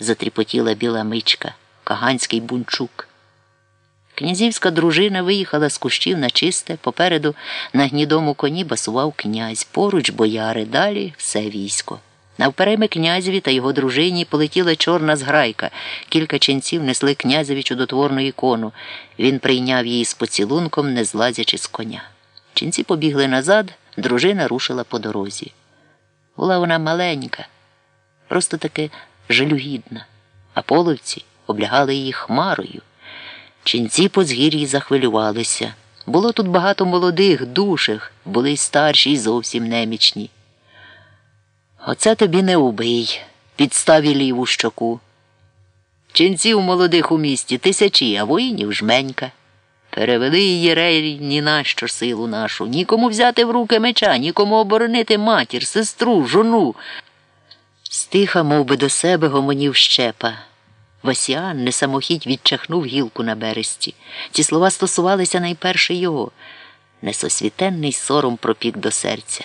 затріпотіла біла мичка, каганський бунчук. Князівська дружина виїхала з кущів на чисте, попереду на гнідому коні басував князь, поруч бояри, далі все військо. Навпереми князеві та його дружині полетіла чорна зграйка. Кілька ченців несли князеві чудотворну ікону. Він прийняв її з поцілунком, не злазячи з коня. Ченці побігли назад, дружина рушила по дорозі. Була вона маленька, просто таки жалюгідна, а половці облягали її хмарою. Ченці по згір'ї захвилювалися. Було тут багато молодих, душих, були й старші, й зовсім немічні. Оце тобі не убий, підставі ліву щоку. Ченців молодих у місті тисячі, а воїнів жменька. Перевели єрей ні на що силу нашу, нікому взяти в руки меча, нікому оборонити матір, сестру, жону. Стиха, мов би, до себе гомонів щепа. Васіан не самохідь відчахнув гілку на бересті. Ці слова стосувалися найперше його. Несосвітенний сором пропік до серця.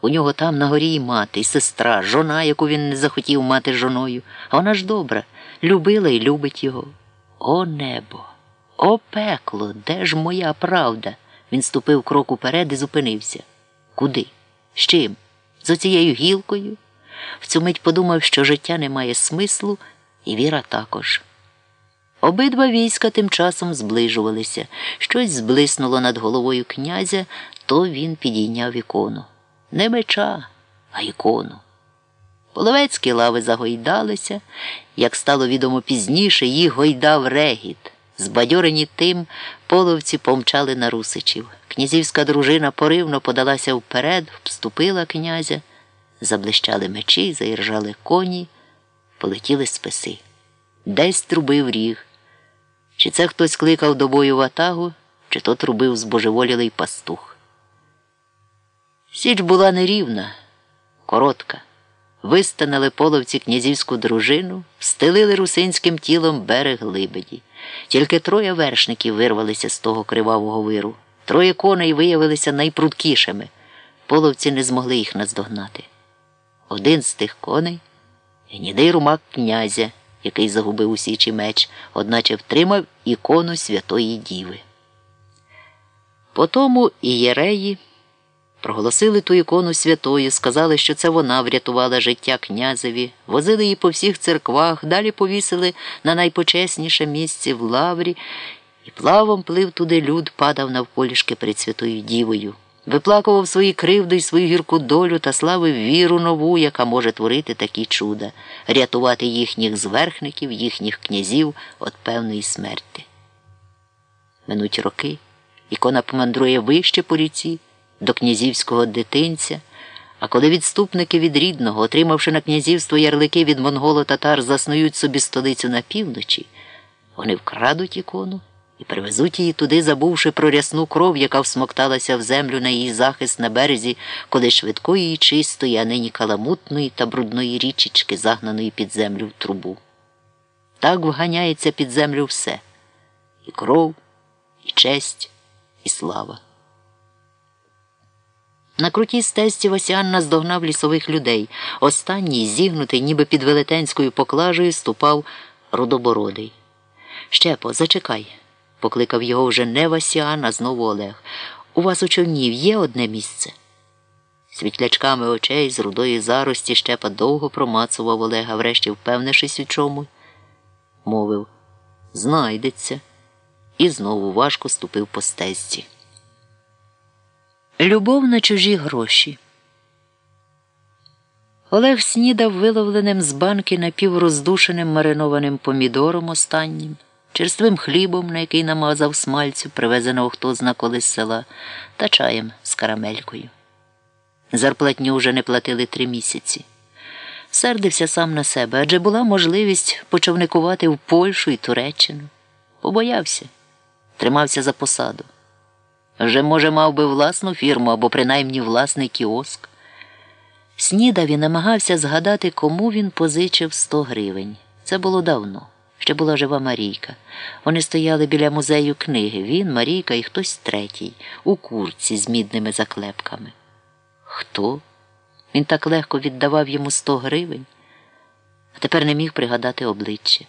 У нього там на горі і мати, і сестра, жона, яку він не захотів мати жоною, а вона ж добра, любила і любить його. О небо, о пекло, де ж моя правда? Він ступив крок уперед і зупинився. Куди? З чим? З оцією гілкою? В цю мить подумав, що життя не має смислу, і віра також. Обидва війська тим часом зближувалися. Щось зблиснуло над головою князя, то він підійняв ікону. Не меча, а ікону. Половецькі лави загойдалися, як стало відомо пізніше, їх гойдав регіт. Збадьорені тим, половці помчали на русичів. Князівська дружина поривно подалася вперед, вступила князя, заблищали мечі, заіржали коні, полетіли списи. Десь трубив ріг. Чи це хтось кликав до бою ватагу, чи то трубив збожеволілий пастух. Січ була нерівна, коротка. Вистанили половці князівську дружину, стелили русинським тілом берег Либеді. Тільки троє вершників вирвалися з того кривавого виру. Троє коней виявилися найпрудкішими. Половці не змогли їх наздогнати. Один з тих коней гнідий румак князя, який загубив у січі меч, одначе втримав ікону Святої Діви. Потому ієреї проголосили ту ікону святою, сказали, що це вона врятувала життя князеві, возили її по всіх церквах, далі повісили на найпочесніше місце в лаврі, і плавом плив туди люд, падав навколішки перед святою дівою. Виплакував свої кривди й свою гірку долю та славив віру нову, яка може творити такі чуда, рятувати їхніх зверхників, їхніх князів від певної смерти. Минуть роки, ікона помандрує вище по ріці до князівського дитинця, а коли відступники від рідного, отримавши на князівство ярлики від монголо-татар, заснують собі столицю на півночі, вони вкрадуть ікону і привезуть її туди, забувши про рясну кров, яка всмокталася в землю на її захист на березі, коли швидкої і чистої, а нині каламутної та брудної річечки, загнаної під землю в трубу. Так вганяється під землю все і кров, і честь, і слава. На крутій стесті Васян наздогнав лісових людей. Останній, зігнутий, ніби під велетенською поклажею, ступав рудобородий. Щепо, зачекай, покликав його вже не Васян, а знову Олег. У вас у човнів є одне місце? Світлячками очей з рудої зарості щепа довго промацував Олега, врешті впевнившись у чому, мовив знайдеться, і знову важко ступив по стезці. Любов на чужі гроші. Олег снідав виловленим з банки напівроздушеним маринованим помідором останнім, черствим хлібом, на який намазав смальцю, привезеного хто зна коли з села, та чаєм з карамелькою. Зарплатню вже не платили три місяці. Сердився сам на себе, адже була можливість почовникувати в Польщу і Туреччину. Побоявся, тримався за посаду. Вже, може, мав би власну фірму або принаймні власний кіоск. Снідав і намагався згадати, кому він позичив сто гривень. Це було давно. Ще була жива Марійка. Вони стояли біля музею книги. Він, Марійка і хтось третій, у курці з мідними заклепками. Хто? Він так легко віддавав йому сто гривень. а тепер не міг пригадати обличчя.